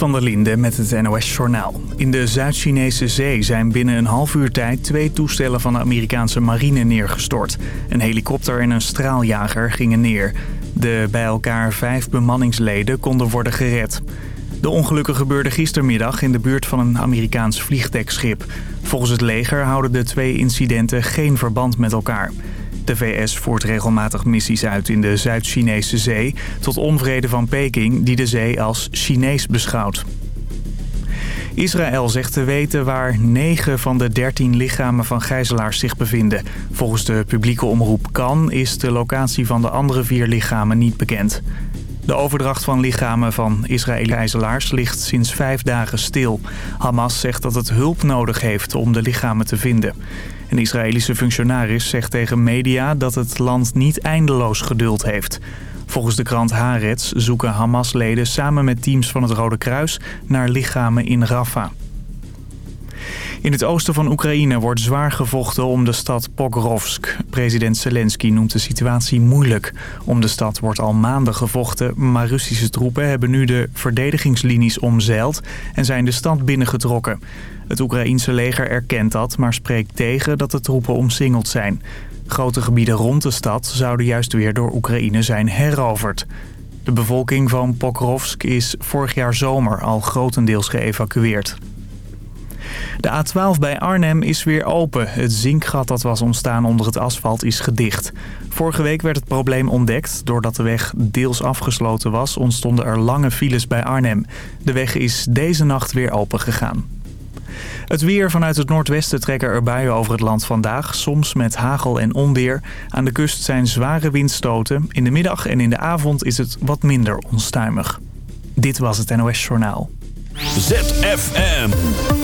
Van der Linde met het NOS-journaal. In de Zuid-Chinese zee zijn binnen een half uur tijd twee toestellen van de Amerikaanse marine neergestort. Een helikopter en een straaljager gingen neer. De bij elkaar vijf bemanningsleden konden worden gered. De ongelukken gebeurde gistermiddag in de buurt van een Amerikaans vliegdekschip. Volgens het leger houden de twee incidenten geen verband met elkaar. De VS voert regelmatig missies uit in de Zuid-Chinese zee... tot onvrede van Peking die de zee als Chinees beschouwt. Israël zegt te weten waar 9 van de 13 lichamen van gijzelaars zich bevinden. Volgens de publieke omroep Kan is de locatie van de andere vier lichamen niet bekend. De overdracht van lichamen van Israëlische gijzelaars ligt sinds vijf dagen stil. Hamas zegt dat het hulp nodig heeft om de lichamen te vinden. Een Israëlische functionaris zegt tegen media dat het land niet eindeloos geduld heeft. Volgens de krant Haaretz zoeken Hamas-leden samen met teams van het Rode Kruis naar lichamen in Rafah. In het oosten van Oekraïne wordt zwaar gevochten om de stad Pokrovsk. President Zelensky noemt de situatie moeilijk. Om de stad wordt al maanden gevochten, maar Russische troepen hebben nu de verdedigingslinies omzeild en zijn de stad binnengetrokken. Het Oekraïense leger erkent dat, maar spreekt tegen dat de troepen omsingeld zijn. Grote gebieden rond de stad zouden juist weer door Oekraïne zijn heroverd. De bevolking van Pokrovsk is vorig jaar zomer al grotendeels geëvacueerd. De A12 bij Arnhem is weer open. Het zinkgat dat was ontstaan onder het asfalt is gedicht. Vorige week werd het probleem ontdekt. Doordat de weg deels afgesloten was, ontstonden er lange files bij Arnhem. De weg is deze nacht weer open gegaan. Het weer vanuit het noordwesten trekken er buien over het land vandaag. Soms met hagel en onweer. Aan de kust zijn zware windstoten. In de middag en in de avond is het wat minder onstuimig. Dit was het NOS Journaal. ZFM.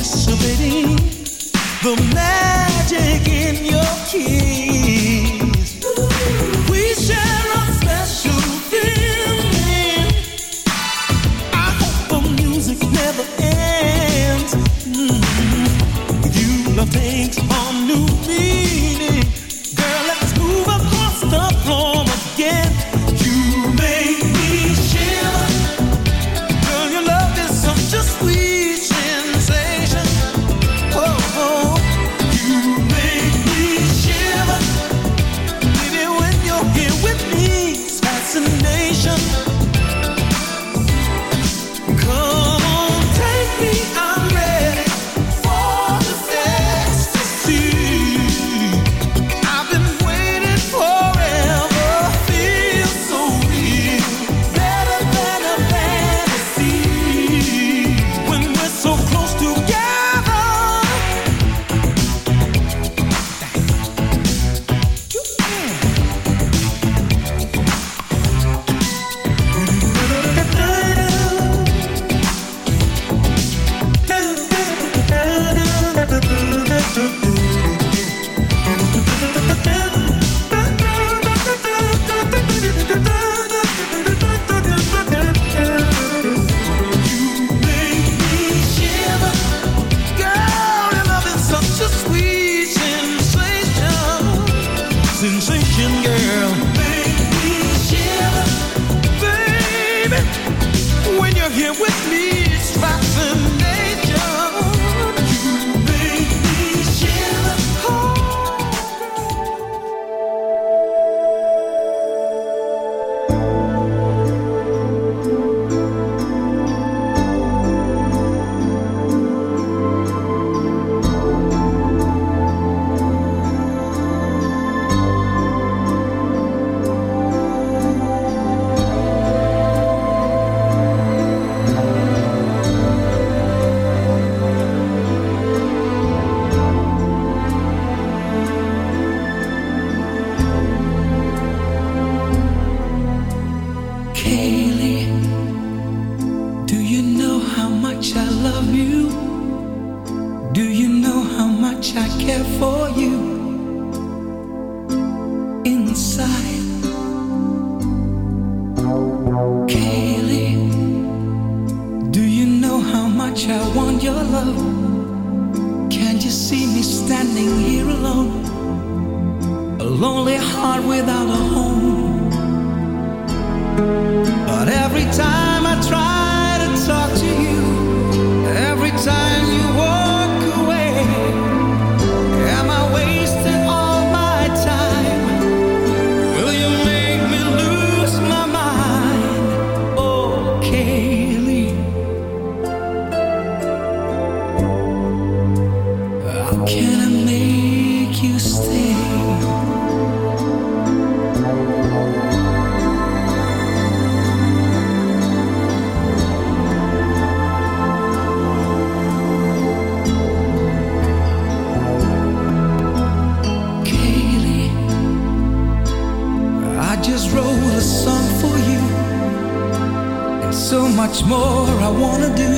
anticipating the magic. so much more I wanna do.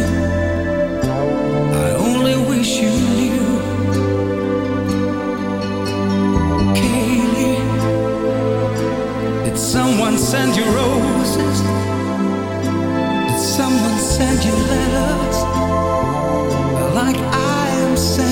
I only wish you knew. Kaylee, did someone send you roses? Did someone send you letters? Like I am sending?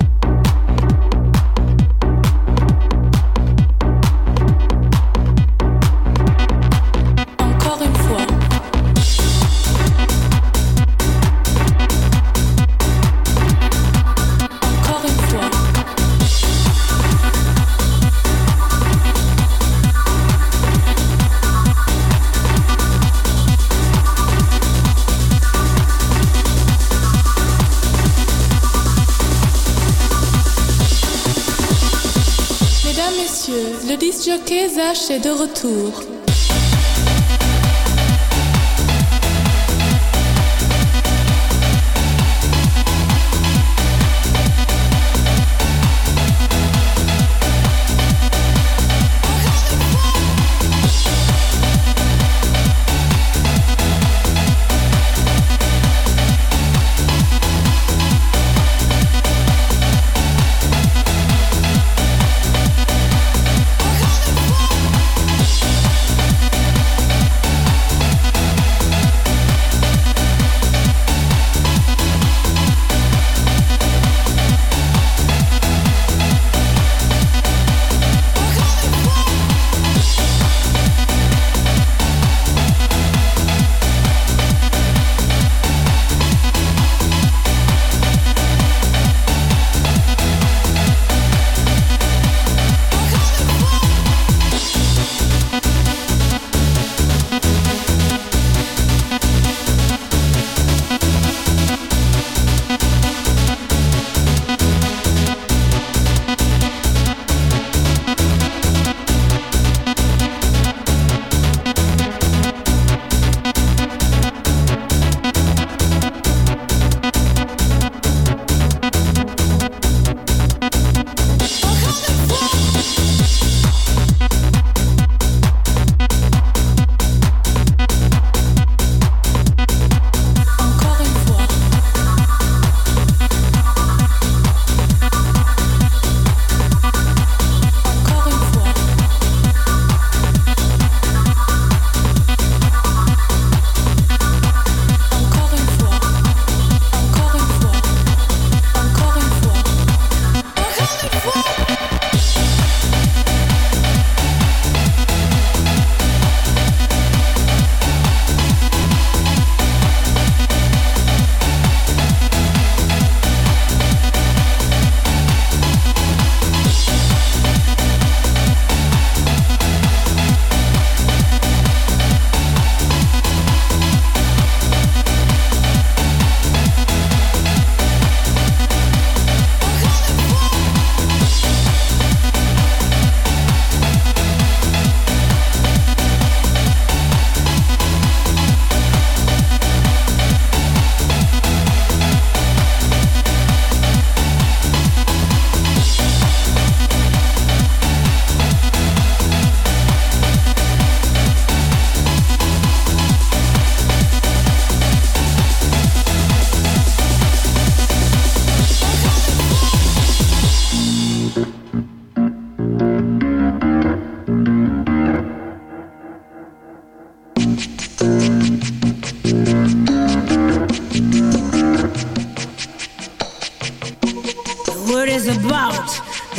Monsieur Kézach est de retour.